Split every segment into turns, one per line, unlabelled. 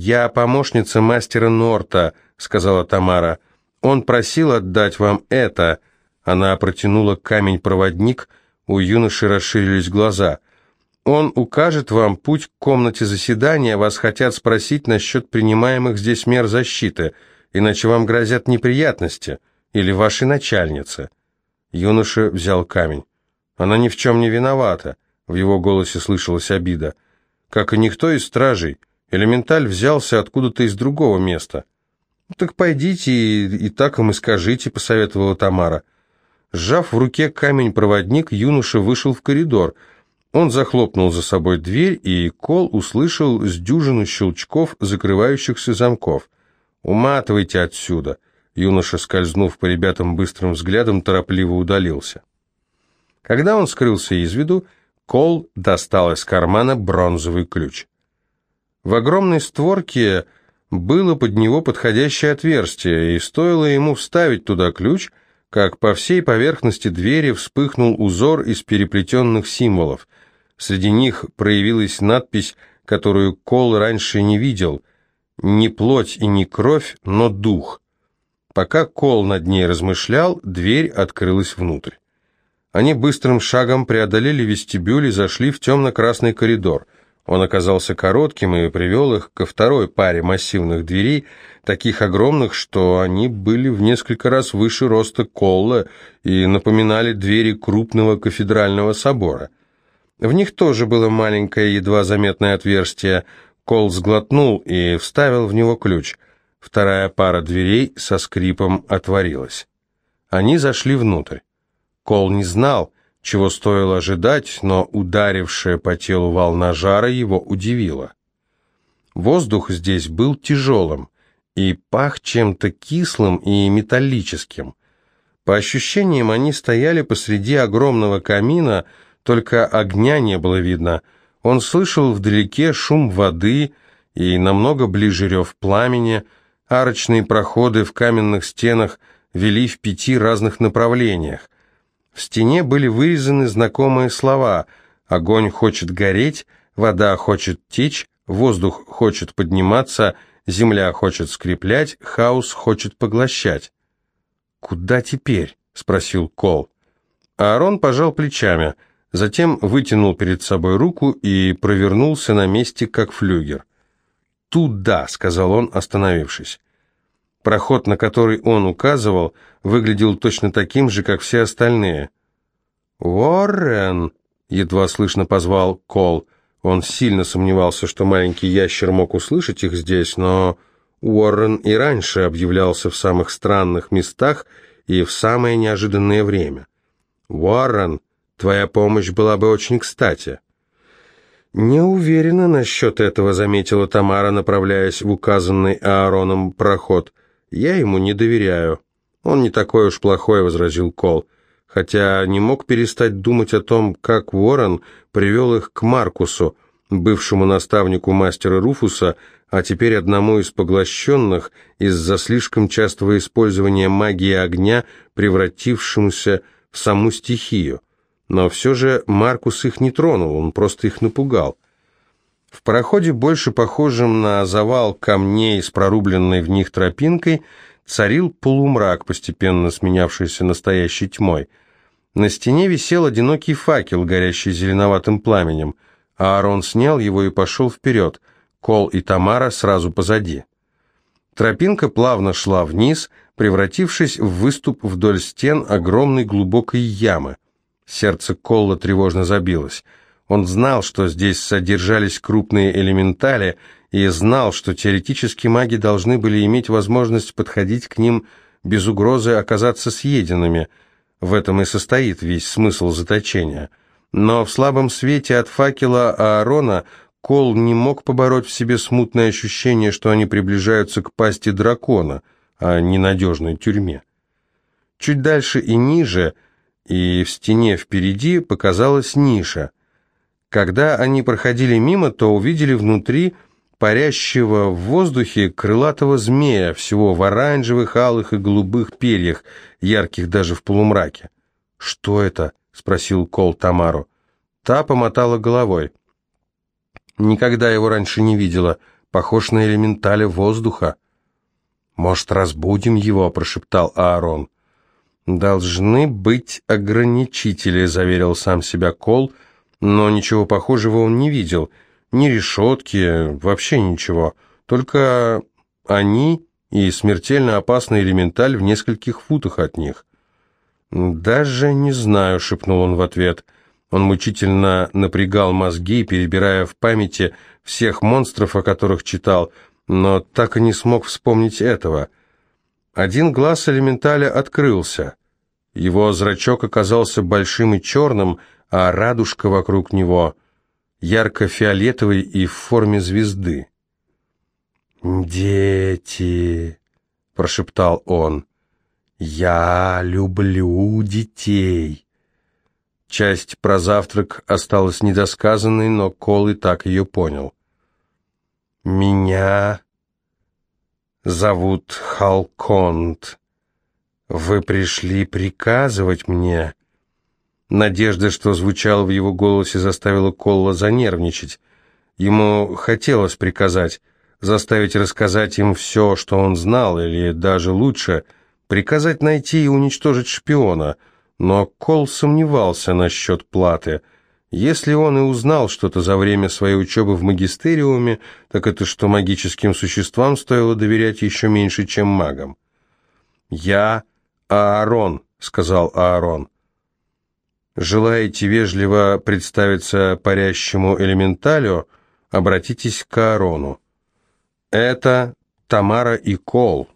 «Я помощница мастера Норта», — сказала Тамара. «Он просил отдать вам это». Она протянула камень-проводник, у юноши расширились глаза. «Он укажет вам путь к комнате заседания, вас хотят спросить насчет принимаемых здесь мер защиты, иначе вам грозят неприятности, или вашей начальнице». Юноша взял камень. «Она ни в чем не виновата», — в его голосе слышалась обида. «Как и никто из стражей. Элементаль взялся откуда-то из другого места». «Ну, «Так пойдите и, и так им и скажите», — посоветовала Тамара. Сжав в руке камень-проводник, юноша вышел в коридор. Он захлопнул за собой дверь, и Кол услышал с дюжину щелчков закрывающихся замков. «Уматывайте отсюда!» Юноша, скользнув по ребятам быстрым взглядом, торопливо удалился. Когда он скрылся из виду, Кол достал из кармана бронзовый ключ. В огромной створке было под него подходящее отверстие, и стоило ему вставить туда ключ, как по всей поверхности двери вспыхнул узор из переплетенных символов. Среди них проявилась надпись, которую Кол раньше не видел «Не плоть и не кровь, но дух». Пока Кол над ней размышлял, дверь открылась внутрь. Они быстрым шагом преодолели вестибюль и зашли в темно-красный коридор. Он оказался коротким и привел их ко второй паре массивных дверей, таких огромных, что они были в несколько раз выше роста Колла и напоминали двери крупного кафедрального собора. В них тоже было маленькое, едва заметное отверстие. Кол сглотнул и вставил в него ключ – Вторая пара дверей со скрипом отворилась. Они зашли внутрь. Кол не знал, чего стоило ожидать, но ударившая по телу волна жара его удивила. Воздух здесь был тяжелым и пах чем-то кислым и металлическим. По ощущениям, они стояли посреди огромного камина, только огня не было видно. Он слышал вдалеке шум воды и намного ближе рев пламени – Арочные проходы в каменных стенах вели в пяти разных направлениях. В стене были вырезаны знакомые слова «Огонь хочет гореть», «Вода хочет течь», «Воздух хочет подниматься», «Земля хочет скреплять», «Хаос хочет поглощать». «Куда теперь?» — спросил Кол. Аарон пожал плечами, затем вытянул перед собой руку и провернулся на месте, как флюгер. «Туда», — сказал он, остановившись. Проход, на который он указывал, выглядел точно таким же, как все остальные. «Уоррен!» — едва слышно позвал Кол. Он сильно сомневался, что маленький ящер мог услышать их здесь, но Уоррен и раньше объявлялся в самых странных местах и в самое неожиданное время. «Уоррен, твоя помощь была бы очень кстати». «Не уверена насчет этого», — заметила Тамара, направляясь в указанный Аароном проход. «Я ему не доверяю». «Он не такой уж плохой», — возразил Кол, хотя не мог перестать думать о том, как Ворон привел их к Маркусу, бывшему наставнику мастера Руфуса, а теперь одному из поглощенных из-за слишком частого использования магии огня, превратившемуся в саму стихию. Но все же Маркус их не тронул, он просто их напугал. В пароходе, больше похожем на завал камней с прорубленной в них тропинкой, царил полумрак, постепенно сменявшийся настоящей тьмой. На стене висел одинокий факел, горящий зеленоватым пламенем. Аарон снял его и пошел вперед, Кол и Тамара сразу позади. Тропинка плавно шла вниз, превратившись в выступ вдоль стен огромной глубокой ямы – Сердце Колла тревожно забилось. Он знал, что здесь содержались крупные элементали, и знал, что теоретически маги должны были иметь возможность подходить к ним без угрозы оказаться съеденными. В этом и состоит весь смысл заточения. Но в слабом свете от факела Аарона Кол не мог побороть в себе смутное ощущение, что они приближаются к пасти дракона, а не надежной тюрьме. Чуть дальше и ниже – и в стене впереди показалась ниша. Когда они проходили мимо, то увидели внутри парящего в воздухе крылатого змея, всего в оранжевых, алых и голубых перьях, ярких даже в полумраке. «Что это?» — спросил Кол Тамару. Та помотала головой. «Никогда его раньше не видела», похож на элементаля воздуха. «Может, разбудим его?» – прошептал Аарон. «Должны быть ограничители», – заверил сам себя Кол, но ничего похожего он не видел. Ни решетки, вообще ничего. Только они и смертельно опасный элементаль в нескольких футах от них. «Даже не знаю», — шепнул он в ответ. Он мучительно напрягал мозги, перебирая в памяти всех монстров, о которых читал, но так и не смог вспомнить этого. Один глаз элементаля открылся. Его зрачок оказался большим и черным, а радужка вокруг него ярко-фиолетовой и в форме звезды. «Дети», — прошептал он, — «я люблю детей». Часть про завтрак осталась недосказанной, но Кол и так ее понял. «Меня зовут Халконт. Вы пришли приказывать мне?» Надежда, что звучала в его голосе, заставила Колла занервничать. Ему хотелось приказать, заставить рассказать им все, что он знал, или даже лучше, приказать найти и уничтожить шпиона. Но Кол сомневался насчет платы. Если он и узнал что-то за время своей учебы в магистериуме, так это что магическим существам стоило доверять еще меньше, чем магам. «Я Аарон», — сказал Аарон. Желаете вежливо представиться парящему элементалю, обратитесь к Аарону. Это Тамара и Кол.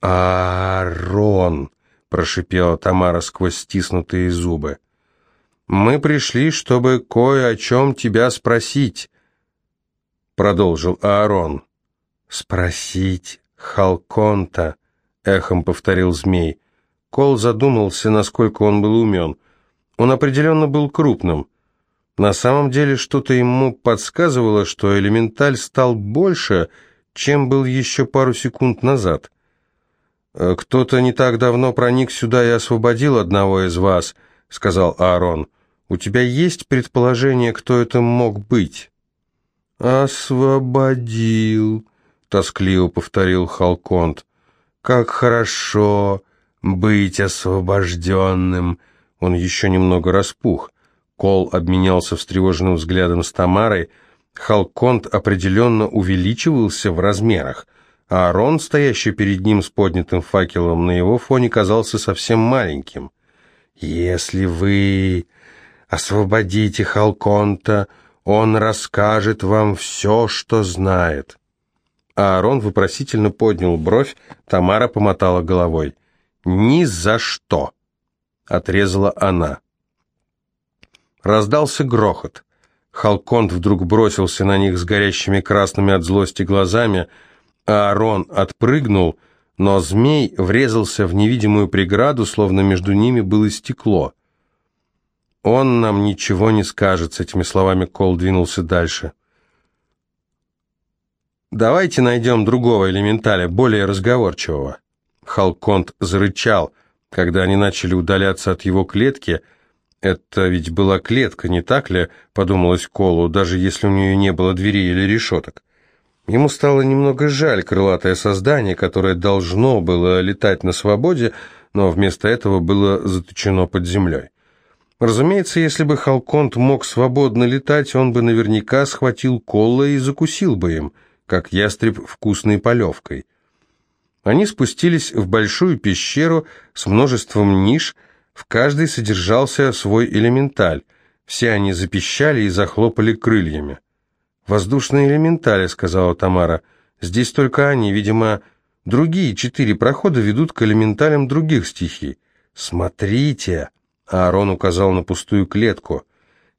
Аарон, прошипела Тамара сквозь стиснутые зубы. Мы пришли, чтобы кое о чем тебя спросить, продолжил Аарон. Спросить Халконта, эхом повторил змей. Кол задумался, насколько он был умен. Он определенно был крупным. На самом деле что-то ему подсказывало, что элементаль стал больше, чем был еще пару секунд назад. «Э, «Кто-то не так давно проник сюда и освободил одного из вас», — сказал Аарон. «У тебя есть предположение, кто это мог быть?» «Освободил», — тоскливо повторил Халконт. «Как хорошо быть освобожденным!» Он еще немного распух. Кол обменялся встревоженным взглядом с Тамарой. Халконт определенно увеличивался в размерах, а Арон, стоящий перед ним с поднятым факелом, на его фоне казался совсем маленьким. «Если вы освободите Халконта, он расскажет вам все, что знает». Аарон вопросительно поднял бровь, Тамара помотала головой. «Ни за что!» — отрезала она. Раздался грохот. Халконт вдруг бросился на них с горящими красными от злости глазами, а Арон отпрыгнул, но змей врезался в невидимую преграду, словно между ними было стекло. «Он нам ничего не скажет», — с этими словами Кол двинулся дальше. «Давайте найдем другого элементаля, более разговорчивого». Халконт зарычал — когда они начали удаляться от его клетки, это ведь была клетка, не так ли, подумалось Колу, даже если у нее не было дверей или решеток. Ему стало немного жаль крылатое создание, которое должно было летать на свободе, но вместо этого было заточено под землей. Разумеется, если бы Халконт мог свободно летать, он бы наверняка схватил Колла и закусил бы им, как ястреб вкусной полевкой. Они спустились в большую пещеру с множеством ниш, в каждой содержался свой элементаль. Все они запищали и захлопали крыльями. «Воздушные элементали», — сказала Тамара. «Здесь только они, видимо, другие четыре прохода ведут к элементалям других стихий. Смотрите!» — Аарон указал на пустую клетку.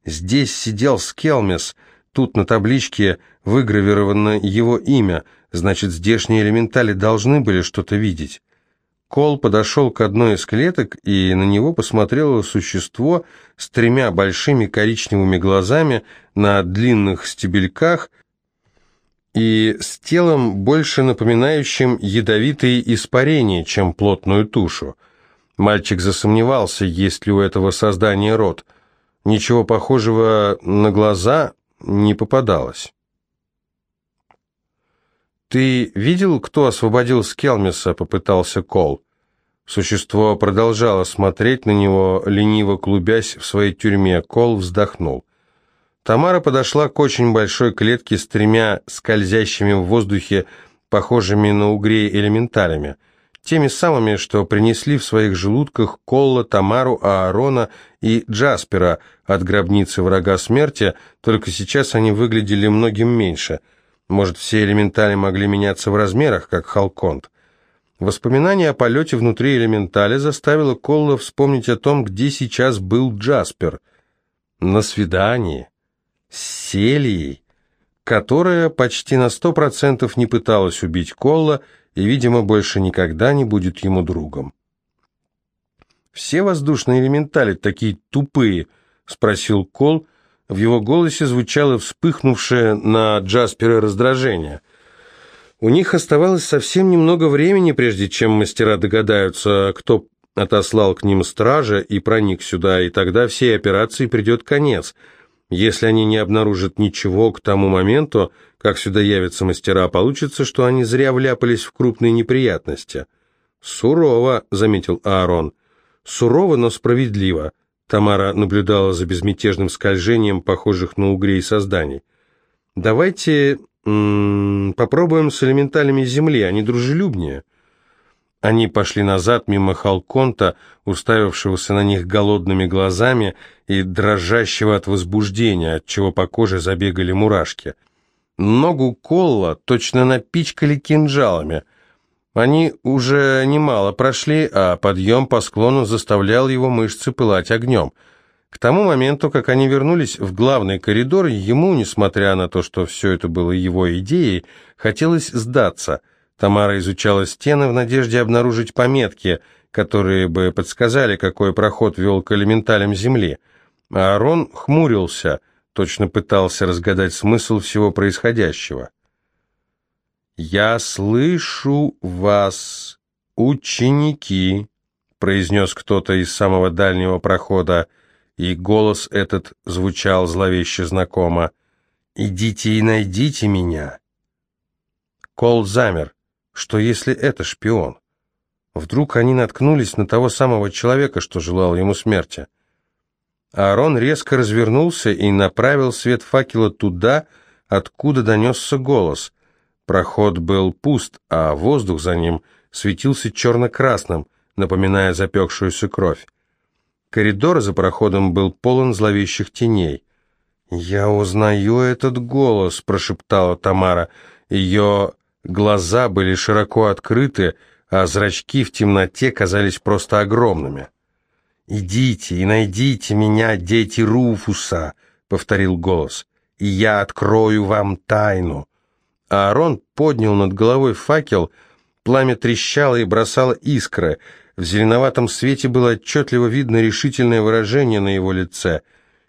«Здесь сидел Скелмес, тут на табличке выгравировано его имя — Значит, здешние элементали должны были что-то видеть. Кол подошел к одной из клеток, и на него посмотрело существо с тремя большими коричневыми глазами на длинных стебельках и с телом, больше напоминающим ядовитые испарения, чем плотную тушу. Мальчик засомневался, есть ли у этого создания рот. Ничего похожего на глаза не попадалось. «Ты видел, кто освободил Скелмиса?» — попытался Кол. Существо продолжало смотреть на него, лениво клубясь в своей тюрьме. Кол вздохнул. Тамара подошла к очень большой клетке с тремя скользящими в воздухе, похожими на угрей элементалями. Теми самыми, что принесли в своих желудках Колла, Тамару, Аарона и Джаспера от гробницы врага смерти, только сейчас они выглядели многим меньше. Может, все элементали могли меняться в размерах, как Халконт. Воспоминание о полете внутри элементаля заставило Колла вспомнить о том, где сейчас был Джаспер. На свидании. С Селией, которая почти на сто процентов не пыталась убить Колла и, видимо, больше никогда не будет ему другом. «Все воздушные элементали такие тупые?» — спросил Кол. В его голосе звучало вспыхнувшее на Джаспера раздражение — у них оставалось совсем немного времени, прежде чем мастера догадаются, кто отослал к ним стража и проник сюда, и тогда всей операции придет конец. Если они не обнаружат ничего к тому моменту, как сюда явятся мастера, получится, что они зря вляпались в крупные неприятности. «Сурово», — заметил Аарон. «Сурово, но справедливо». Тамара наблюдала за безмятежным скольжением похожих на угрей созданий. «Давайте попробуем с элементалями Земли, они дружелюбнее. Они пошли назад мимо Халконта, уставившегося на них голодными глазами и дрожащего от возбуждения, от чего по коже забегали мурашки. Ногу Колла точно напичкали кинжалами. Они уже немало прошли, а подъем по склону заставлял его мышцы пылать огнем — к тому моменту, как они вернулись в главный коридор, ему, несмотря на то, что все это было его идеей, хотелось сдаться. Тамара изучала стены в надежде обнаружить пометки, которые бы подсказали, какой проход вел к элементалям Земли. А Арон хмурился, точно пытался разгадать смысл всего происходящего. «Я слышу вас, ученики», — произнес кто-то из самого дальнего прохода, — и голос этот звучал зловеще знакомо. «Идите и найдите меня!» Кол замер. Что если это шпион? Вдруг они наткнулись на того самого человека, что желал ему смерти? Аарон резко развернулся и направил свет факела туда, откуда донесся голос. Проход был пуст, а воздух за ним светился черно-красным, напоминая запекшуюся кровь. Коридор за проходом был полон зловещих теней. «Я узнаю этот голос», — прошептала Тамара. Ее глаза были широко открыты, а зрачки в темноте казались просто огромными. «Идите и найдите меня, дети Руфуса», — повторил голос, — «и я открою вам тайну». Аарон поднял над головой факел, пламя трещало и бросало искры — в зеленоватом свете было отчетливо видно решительное выражение на его лице.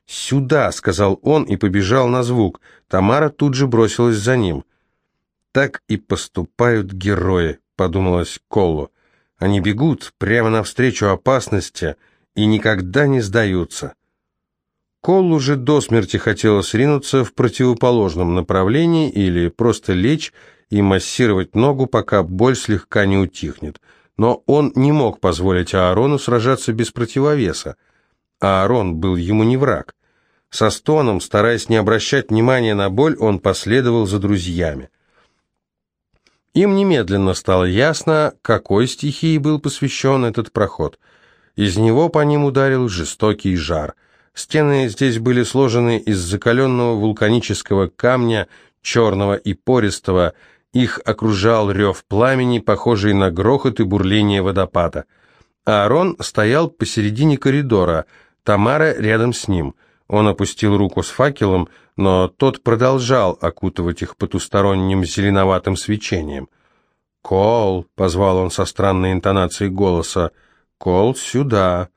«Сюда!» — сказал он и побежал на звук. Тамара тут же бросилась за ним. «Так и поступают герои», — подумалось Колу. «Они бегут прямо навстречу опасности и никогда не сдаются». Колу же до смерти хотелось ринуться в противоположном направлении или просто лечь и массировать ногу, пока боль слегка не утихнет — но он не мог позволить Аарону сражаться без противовеса. Аарон был ему не враг. Со стоном, стараясь не обращать внимания на боль, он последовал за друзьями. Им немедленно стало ясно, какой стихии был посвящен этот проход. Из него по ним ударил жестокий жар. Стены здесь были сложены из закаленного вулканического камня, черного и пористого, их окружал рев пламени, похожий на грохот и бурление водопада. Аарон стоял посередине коридора, Тамара рядом с ним. Он опустил руку с факелом, но тот продолжал окутывать их потусторонним зеленоватым свечением. «Кол!» — позвал он со странной интонацией голоса. «Кол, сюда!»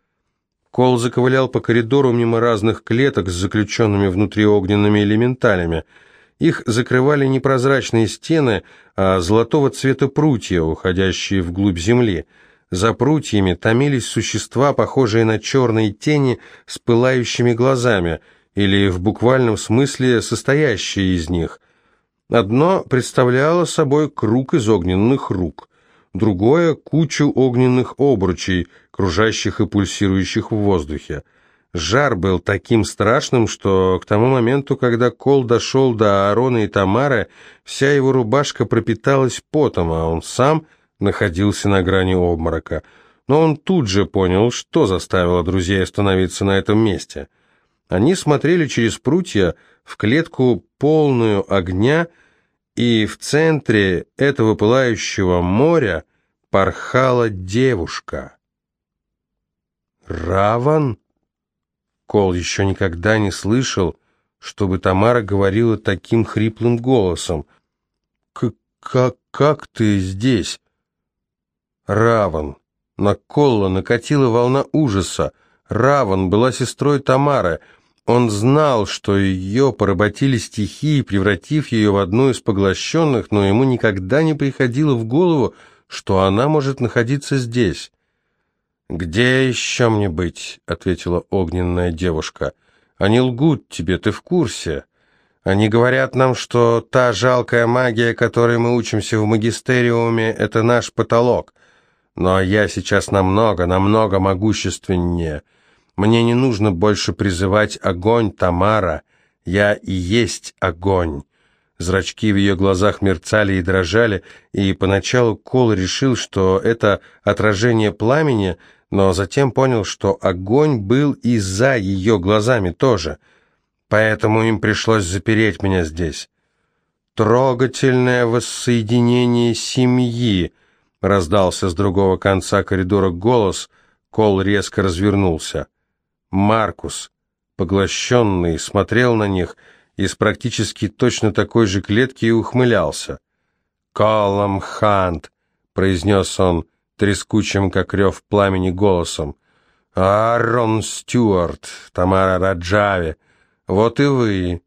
Кол заковылял по коридору мимо разных клеток с заключенными внутри огненными элементалями — их закрывали не прозрачные стены, а золотого цвета прутья, уходящие вглубь земли. За прутьями томились существа, похожие на черные тени с пылающими глазами, или в буквальном смысле состоящие из них. Одно представляло собой круг из огненных рук, другое — кучу огненных обручей, кружащих и пульсирующих в воздухе. Жар был таким страшным, что к тому моменту, когда Кол дошел до Аарона и Тамары, вся его рубашка пропиталась потом, а он сам находился на грани обморока. Но он тут же понял, что заставило друзей остановиться на этом месте. Они смотрели через прутья в клетку полную огня, и в центре этого пылающего моря порхала девушка. «Раван?» Кол еще никогда не слышал, чтобы Тамара говорила таким хриплым голосом. «Как, как ты здесь?» «Раван». На Колла накатила волна ужаса. Раван была сестрой Тамары. Он знал, что ее поработили стихии, превратив ее в одну из поглощенных, но ему никогда не приходило в голову, что она может находиться здесь. «Где еще мне быть?» — ответила огненная девушка. «Они лгут тебе, ты в курсе. Они говорят нам, что та жалкая магия, которой мы учимся в магистериуме, это наш потолок. Но я сейчас намного, намного могущественнее. Мне не нужно больше призывать огонь, Тамара. Я и есть огонь». Зрачки в ее глазах мерцали и дрожали, и поначалу Кол решил, что это отражение пламени — но затем понял, что огонь был и за ее глазами тоже, поэтому им пришлось запереть меня здесь. «Трогательное воссоединение семьи», — раздался с другого конца коридора голос, Кол резко развернулся. Маркус, поглощенный, смотрел на них из практически точно такой же клетки и ухмылялся. «Колом Хант», — произнес он, — трескучим, как рев пламени, голосом. «Аарон Стюарт, Тамара Раджави, вот и вы.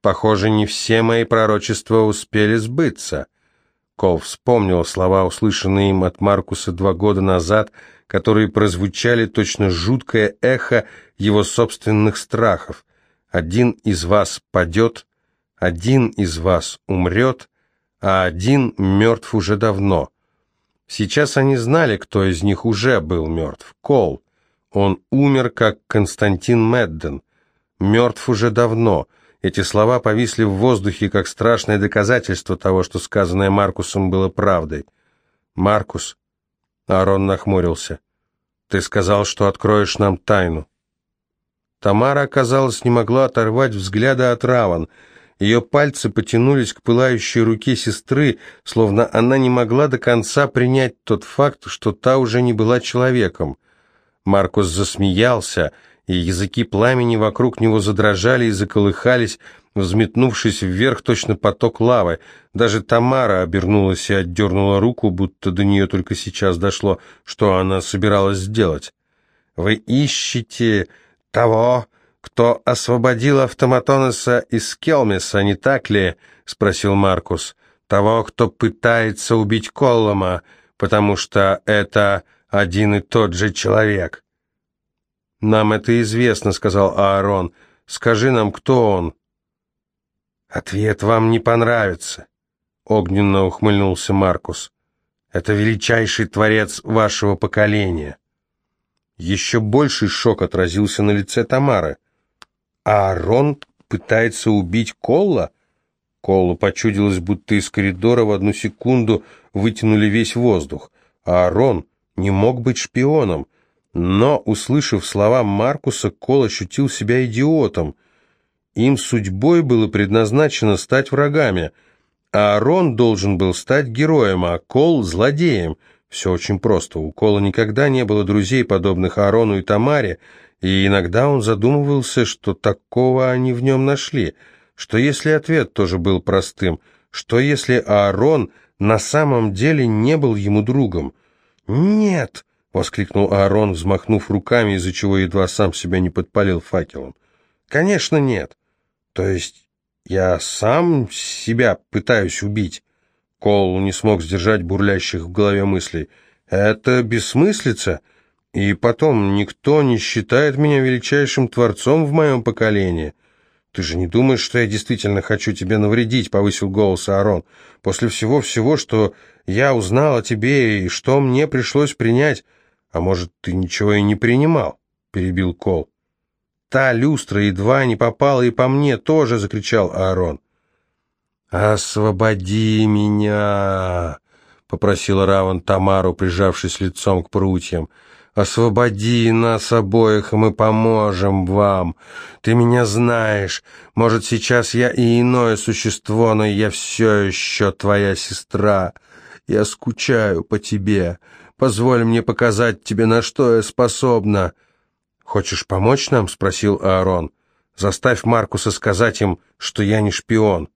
Похоже, не все мои пророчества успели сбыться». Кол вспомнил слова, услышанные им от Маркуса два года назад, которые прозвучали точно жуткое эхо его собственных страхов. «Один из вас падет, один из вас умрет, а один мертв уже давно». Сейчас они знали, кто из них уже был мертв. Кол. Он умер, как Константин Медден. Мертв уже давно. Эти слова повисли в воздухе, как страшное доказательство того, что сказанное Маркусом было правдой. «Маркус», — Аарон нахмурился, — «ты сказал, что откроешь нам тайну». Тамара, оказалось, не могла оторвать взгляда от Раван — ее пальцы потянулись к пылающей руке сестры, словно она не могла до конца принять тот факт, что та уже не была человеком. Маркус засмеялся, и языки пламени вокруг него задрожали и заколыхались, взметнувшись вверх точно поток лавы. Даже Тамара обернулась и отдернула руку, будто до нее только сейчас дошло, что она собиралась сделать. «Вы ищете того, кто освободил автоматонеса из Келмиса, не так ли?» — спросил Маркус. «Того, кто пытается убить Коллома, потому что это один и тот же человек». «Нам это известно», — сказал Аарон. «Скажи нам, кто он?» «Ответ вам не понравится», — огненно ухмыльнулся Маркус. «Это величайший творец вашего поколения». Еще больший шок отразился на лице Тамары. Аарон пытается убить Колла? Коллу почудилось, будто из коридора в одну секунду вытянули весь воздух. Аарон не мог быть шпионом. Но, услышав слова Маркуса, Кол ощутил себя идиотом. Им судьбой было предназначено стать врагами. А Аарон должен был стать героем, а Кол — злодеем. Все очень просто. У Кола никогда не было друзей, подобных Аарону и Тамаре, и иногда он задумывался, что такого они в нем нашли, что если ответ тоже был простым, что если Аарон на самом деле не был ему другом. «Нет!» — воскликнул Аарон, взмахнув руками, из-за чего едва сам себя не подпалил факелом. «Конечно нет. То есть я сам себя пытаюсь убить?» Кол не смог сдержать бурлящих в голове мыслей. «Это бессмыслица. И потом, никто не считает меня величайшим творцом в моем поколении. «Ты же не думаешь, что я действительно хочу тебе навредить?» — повысил голос Аарон. «После всего-всего, что я узнал о тебе и что мне пришлось принять...» «А может, ты ничего и не принимал?» — перебил Кол. «Та люстра едва не попала и по мне тоже!» — закричал Аарон. «Освободи меня!» — попросила Раван Тамару, прижавшись лицом к прутьям. Освободи нас обоих, мы поможем вам. Ты меня знаешь. Может, сейчас я и иное существо, но я все еще твоя сестра. Я скучаю по тебе. Позволь мне показать тебе, на что я способна». «Хочешь помочь нам?» — спросил Аарон. «Заставь Маркуса сказать им, что я не шпион».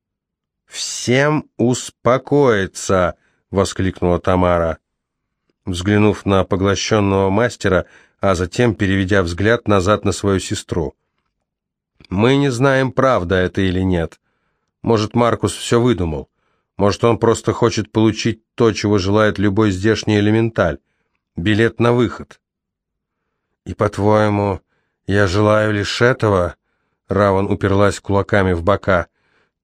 «Всем успокоиться!» — воскликнула Тамара взглянув на поглощенного мастера, а затем переведя взгляд назад на свою сестру. «Мы не знаем, правда это или нет. Может, Маркус все выдумал. Может, он просто хочет получить то, чего желает любой здешний элементаль. Билет на выход». «И, по-твоему, я желаю лишь этого?» Раван уперлась кулаками в бока.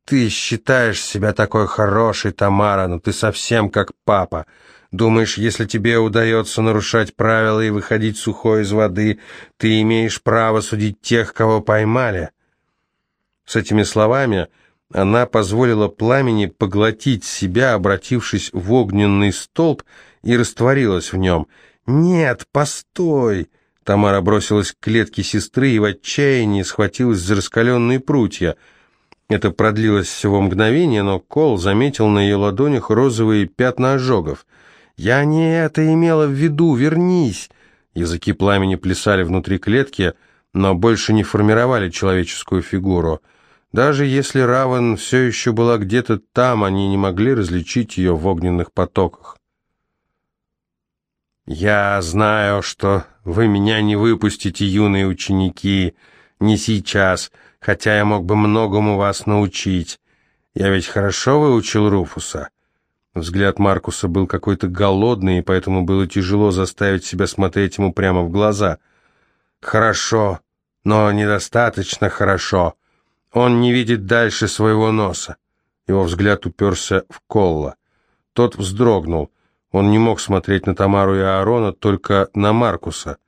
«Ты считаешь себя такой хорошей, Тамара, но ты совсем как папа. Думаешь, если тебе удается нарушать правила и выходить сухой из воды, ты имеешь право судить тех, кого поймали?» С этими словами она позволила пламени поглотить себя, обратившись в огненный столб, и растворилась в нем. «Нет, постой!» Тамара бросилась к клетке сестры и в отчаянии схватилась за раскаленные прутья. Это продлилось всего мгновение, но Кол заметил на ее ладонях розовые пятна ожогов — «Я не это имела в виду, вернись!» Языки пламени плясали внутри клетки, но больше не формировали человеческую фигуру. Даже если Равен все еще была где-то там, они не могли различить ее в огненных потоках. «Я знаю, что вы меня не выпустите, юные ученики, не сейчас, хотя я мог бы многому вас научить. Я ведь хорошо выучил Руфуса. Взгляд Маркуса был какой-то голодный, и поэтому было тяжело заставить себя смотреть ему прямо в глаза. «Хорошо, но недостаточно хорошо. Он не видит дальше своего носа». Его взгляд уперся в Колла. Тот вздрогнул. Он не мог смотреть на Тамару и Аарона, только на Маркуса.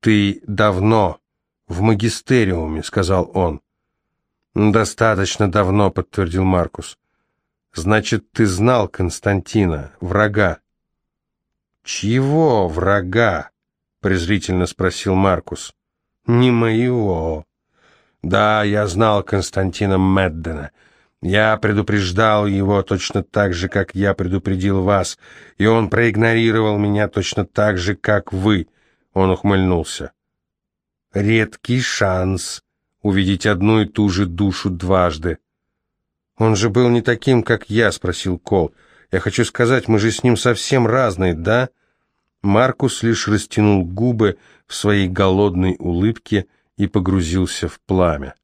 «Ты давно в магистериуме», — сказал он. «Достаточно давно», — подтвердил Маркус. Значит, ты знал Константина, врага. Чьего врага? презрительно спросил Маркус. Не моего. Да, я знал Константина Меддена. Я предупреждал его точно так же, как я предупредил вас, и он проигнорировал меня точно так же, как вы. Он ухмыльнулся. Редкий шанс увидеть одну и ту же душу дважды. «Он же был не таким, как я», — спросил Кол. «Я хочу сказать, мы же с ним совсем разные, да?» Маркус лишь растянул губы в своей голодной улыбке и погрузился в пламя.